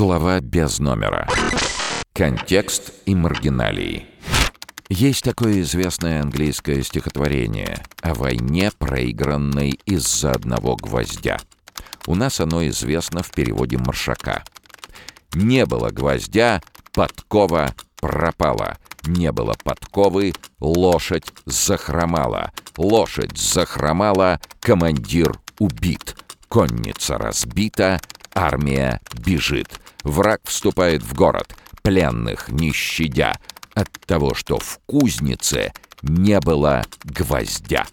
Глава без номера. Контекст и маргиналии. Есть такое известное английское стихотворение о войне, проигранной из-за одного гвоздя. У нас оно известно в переводе Маршака. «Не было гвоздя, подкова пропала. Не было подковы, лошадь захромала. Лошадь захромала, командир убит. Конница разбита, армия бежит. Враг вступает в город, пленных не щадя, от того, что в кузнице не было гвоздя.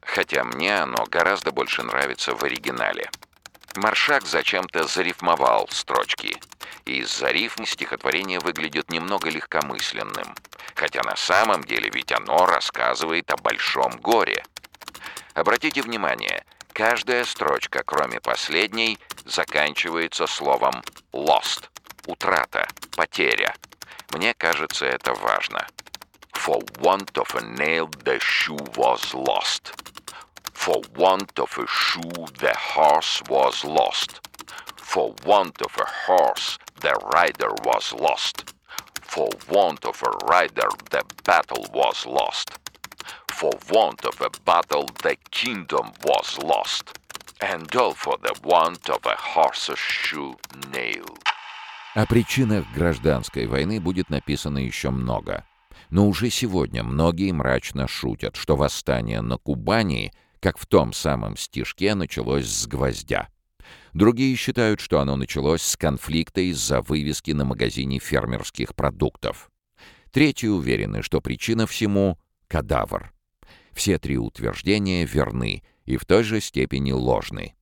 Хотя мне оно гораздо больше нравится в оригинале. Маршак зачем-то зарифмовал строчки. И из-за рифм стихотворение выглядит немного легкомысленным. Хотя на самом деле ведь оно рассказывает о большом горе. Обратите внимание, каждая строчка, кроме последней, заканчивается словом «lost» — утрата, потеря. Мне кажется, это важно. For want of a nail the shoe was lost. For want of a shoe the horse was lost. For want of a horse the rider was lost. For want of a rider the battle was lost. For want of a battle the kingdom was lost. And all for the want of a horse's shoe nail. О причинах гражданской войны будет написано еще много. Но уже сегодня многие мрачно шутят, что восстание на Кубани, как в том самом стишке, началось с гвоздя. Другие считают, что оно началось с конфликта из-за вывески на магазине фермерских продуктов. Третьи уверены, что причина всему — кадавр. Все три утверждения верны и в той же степени ложны.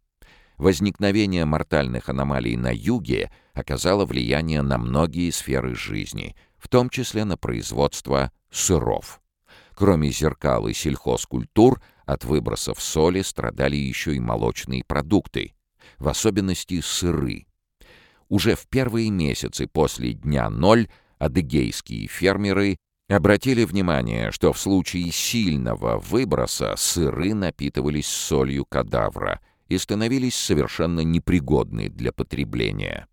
Возникновение мортальных аномалий на юге оказало влияние на многие сферы жизни, в том числе на производство сыров. Кроме зеркал и сельхозкультур, от выбросов соли страдали еще и молочные продукты, в особенности сыры. Уже в первые месяцы после дня ноль адыгейские фермеры обратили внимание, что в случае сильного выброса сыры напитывались солью кадавра — и становились совершенно непригодны для потребления.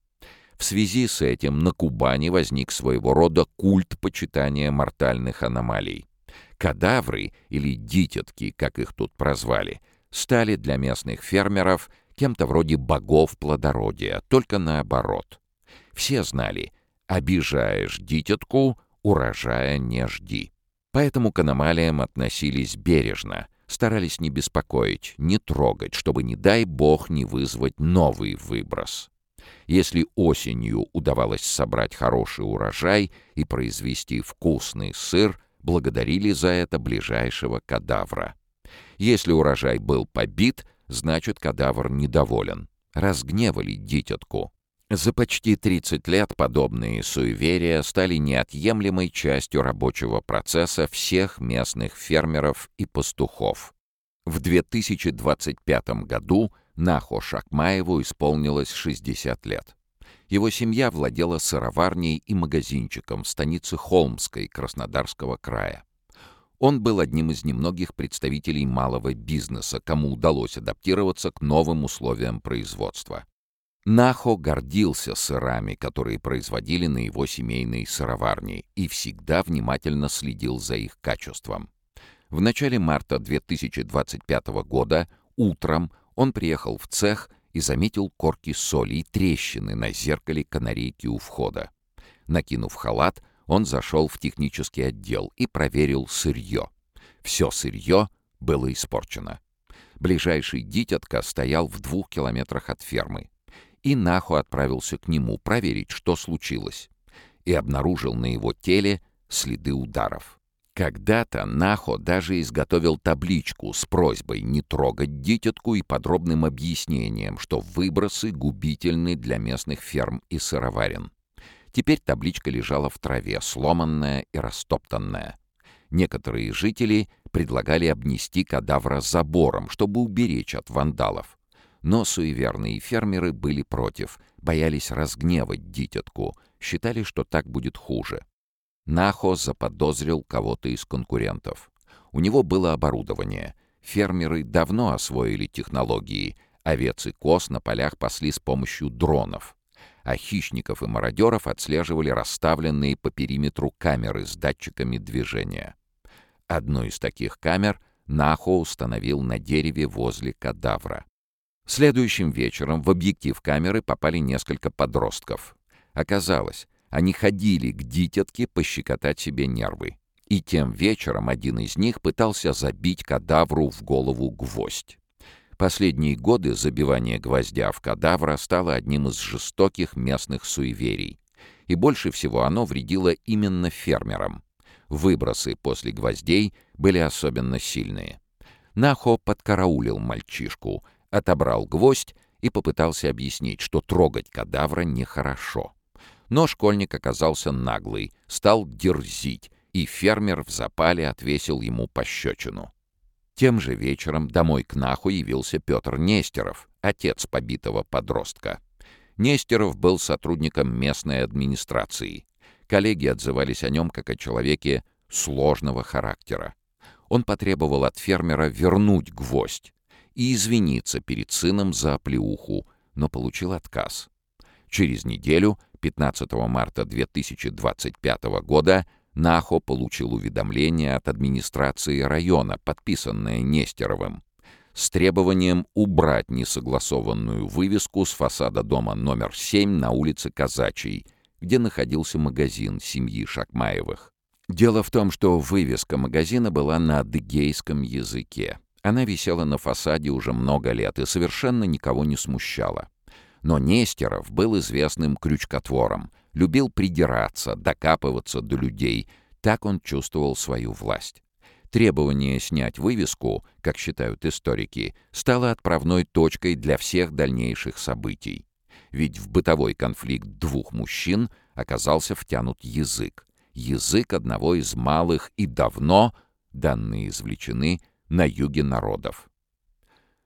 В связи с этим на Кубани возник своего рода культ почитания мортальных аномалий. Кадавры, или дитятки, как их тут прозвали, стали для местных фермеров кем-то вроде богов плодородия, только наоборот. Все знали, обижаешь дитятку, урожая не жди. Поэтому к аномалиям относились бережно, старались не беспокоить, не трогать, чтобы, не дай бог, не вызвать новый выброс. Если осенью удавалось собрать хороший урожай и произвести вкусный сыр, благодарили за это ближайшего кадавра. Если урожай был побит, значит кадавр недоволен. Разгневали дитятку. За почти 30 лет подобные суеверия стали неотъемлемой частью рабочего процесса всех местных фермеров и пастухов. В 2025 году Нахо Шакмаеву исполнилось 60 лет. Его семья владела сыроварней и магазинчиком в станице Холмской Краснодарского края. Он был одним из немногих представителей малого бизнеса, кому удалось адаптироваться к новым условиям производства. Нахо гордился сырами, которые производили на его семейной сыроварне, и всегда внимательно следил за их качеством. В начале марта 2025 года утром он приехал в цех и заметил корки соли и трещины на зеркале канарейки у входа. Накинув халат, он зашел в технический отдел и проверил сырье. Все сырье было испорчено. Ближайший дитятка стоял в двух километрах от фермы и Наху отправился к нему проверить, что случилось, и обнаружил на его теле следы ударов. Когда-то Нахо даже изготовил табличку с просьбой не трогать дитятку и подробным объяснением, что выбросы губительны для местных ферм и сыроварен. Теперь табличка лежала в траве, сломанная и растоптанная. Некоторые жители предлагали обнести кадавра забором, чтобы уберечь от вандалов. Но суеверные фермеры были против, боялись разгневать дитятку, считали, что так будет хуже. Нахо заподозрил кого-то из конкурентов. У него было оборудование. Фермеры давно освоили технологии. Овец и коз на полях пасли с помощью дронов. а хищников и мародеров отслеживали расставленные по периметру камеры с датчиками движения. Одну из таких камер Нахо установил на дереве возле кадавра. Следующим вечером в объектив камеры попали несколько подростков. Оказалось, они ходили к дитятке пощекотать себе нервы. И тем вечером один из них пытался забить кадавру в голову гвоздь. Последние годы забивание гвоздя в кадавра стало одним из жестоких местных суеверий. И больше всего оно вредило именно фермерам. Выбросы после гвоздей были особенно сильные. Нахо подкараулил мальчишку, отобрал гвоздь и попытался объяснить, что трогать кадавра нехорошо. Но школьник оказался наглый, стал дерзить, и фермер в запале отвесил ему пощечину. Тем же вечером домой к Наху явился Петр Нестеров, отец побитого подростка. Нестеров был сотрудником местной администрации. Коллеги отзывались о нем как о человеке сложного характера. Он потребовал от фермера вернуть гвоздь и извиниться перед сыном за оплеуху, но получил отказ. Через неделю, 15 марта 2025 года, Нахо получил уведомление от администрации района, подписанное Нестеровым, с требованием убрать несогласованную вывеску с фасада дома номер 7 на улице Казачьей, где находился магазин семьи Шакмаевых. Дело в том, что вывеска магазина была на адыгейском языке. Она висела на фасаде уже много лет и совершенно никого не смущала. Но Нестеров был известным крючкотвором, любил придираться, докапываться до людей. Так он чувствовал свою власть. Требование снять вывеску, как считают историки, стало отправной точкой для всех дальнейших событий. Ведь в бытовой конфликт двух мужчин оказался втянут язык. Язык одного из малых и давно, данные извлечены, на юге народов.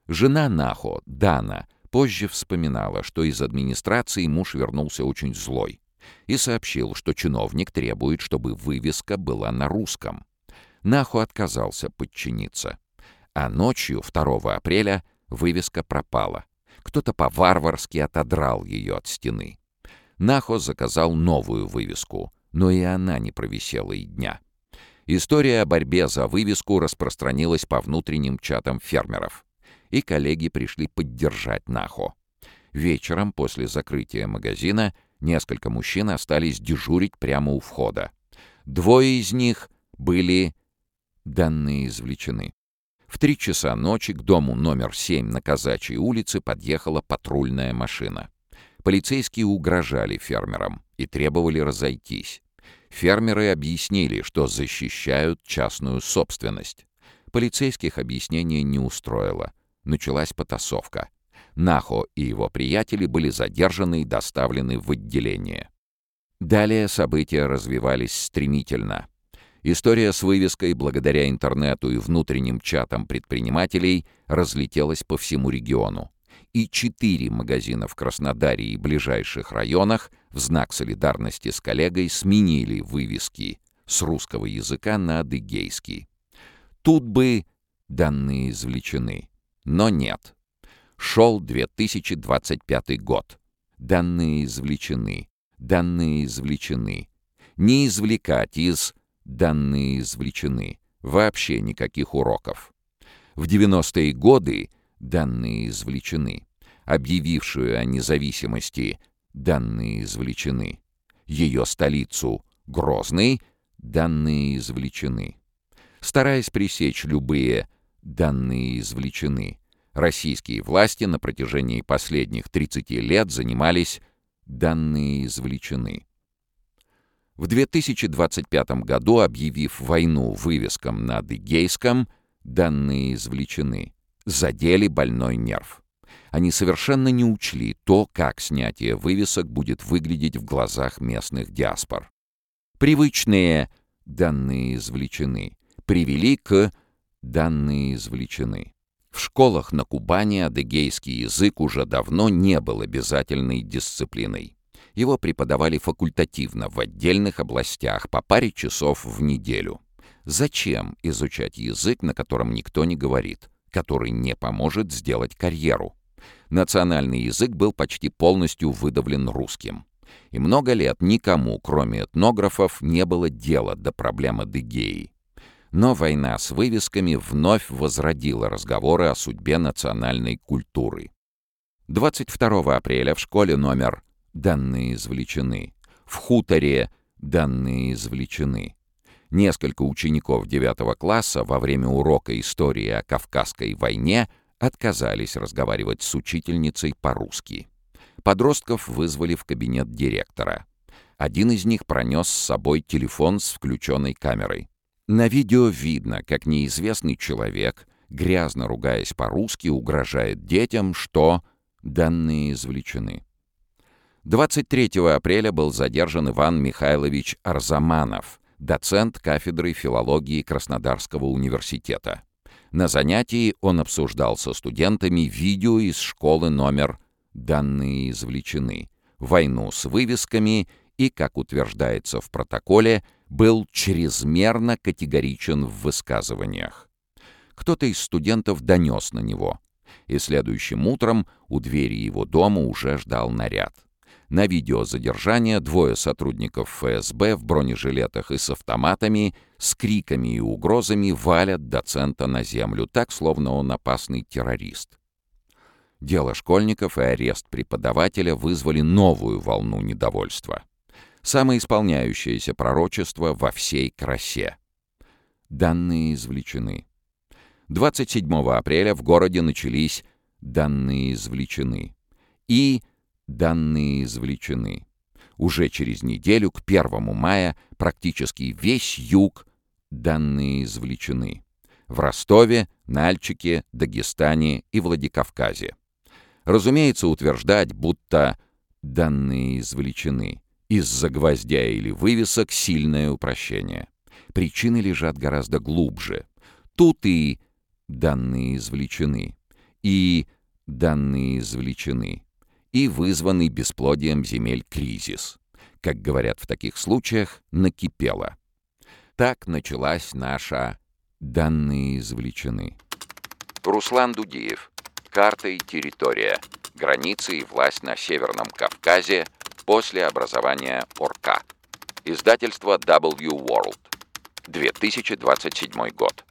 Жена Нахо, Дана, позже вспоминала, что из администрации муж вернулся очень злой и сообщил, что чиновник требует, чтобы вывеска была на русском. Наху отказался подчиниться. А ночью, 2 апреля, вывеска пропала. Кто-то по-варварски отодрал ее от стены. Нахо заказал новую вывеску, но и она не провисела и дня. История о борьбе за вывеску распространилась по внутренним чатам фермеров. И коллеги пришли поддержать Нахо. Вечером после закрытия магазина Несколько мужчин остались дежурить прямо у входа. Двое из них были данные извлечены. В три часа ночи к дому номер 7 на Казачьей улице подъехала патрульная машина. Полицейские угрожали фермерам и требовали разойтись. Фермеры объяснили, что защищают частную собственность. Полицейских объяснение не устроило. Началась потасовка. Нахо и его приятели были задержаны и доставлены в отделение. Далее события развивались стремительно. История с вывеской благодаря интернету и внутренним чатам предпринимателей разлетелась по всему региону. И четыре магазина в Краснодаре и ближайших районах в знак солидарности с коллегой сменили вывески с русского языка на адыгейский. Тут бы данные извлечены. Но нет. Шел 2025 год. Данные извлечены. Данные извлечены. Не извлекать из «данные извлечены». Вообще никаких уроков. В 90-е годы данные извлечены. Объявившую о независимости данные извлечены. Ее столицу Грозный данные извлечены. Стараясь пресечь любые данные извлечены, Российские власти на протяжении последних 30 лет занимались «данные извлечены». В 2025 году, объявив войну вывескам на Адыгейском, данные извлечены, задели больной нерв. Они совершенно не учли то, как снятие вывесок будет выглядеть в глазах местных диаспор. Привычные «данные извлечены» привели к «данные извлечены». В школах на Кубани адыгейский язык уже давно не был обязательной дисциплиной. Его преподавали факультативно в отдельных областях по паре часов в неделю. Зачем изучать язык, на котором никто не говорит, который не поможет сделать карьеру? Национальный язык был почти полностью выдавлен русским. И много лет никому, кроме этнографов, не было дела до проблемы Дегеи. Но война с вывесками вновь возродила разговоры о судьбе национальной культуры. 22 апреля в школе номер «Данные извлечены», в хуторе «Данные извлечены». Несколько учеников 9 класса во время урока истории о Кавказской войне отказались разговаривать с учительницей по-русски. Подростков вызвали в кабинет директора. Один из них пронес с собой телефон с включенной камерой. На видео видно, как неизвестный человек, грязно ругаясь по-русски, угрожает детям, что данные извлечены. 23 апреля был задержан Иван Михайлович Арзаманов, доцент кафедры филологии Краснодарского университета. На занятии он обсуждал со студентами видео из школы номер «Данные извлечены», войну с вывесками и, как утверждается в протоколе, был чрезмерно категоричен в высказываниях. Кто-то из студентов донес на него, и следующим утром у двери его дома уже ждал наряд. На видео задержания двое сотрудников ФСБ в бронежилетах и с автоматами с криками и угрозами валят доцента на землю, так, словно он опасный террорист. Дело школьников и арест преподавателя вызвали новую волну недовольства. Самоисполняющееся пророчество во всей красе. Данные извлечены. 27 апреля в городе начались «Данные извлечены». И данные извлечены. Уже через неделю, к 1 мая, практически весь юг данные извлечены. В Ростове, Нальчике, Дагестане и Владикавказе. Разумеется, утверждать, будто данные извлечены из-за гвоздя или вывесок сильное упрощение. Причины лежат гораздо глубже. Тут и данные извлечены, и данные извлечены, и вызванный бесплодием земель кризис. Как говорят в таких случаях, накипело. Так началась наша «Данные извлечены». Руслан Дудиев. Карта и территория. Границы и власть на Северном Кавказе после образования ОРКа. Издательство W World. 2027 год.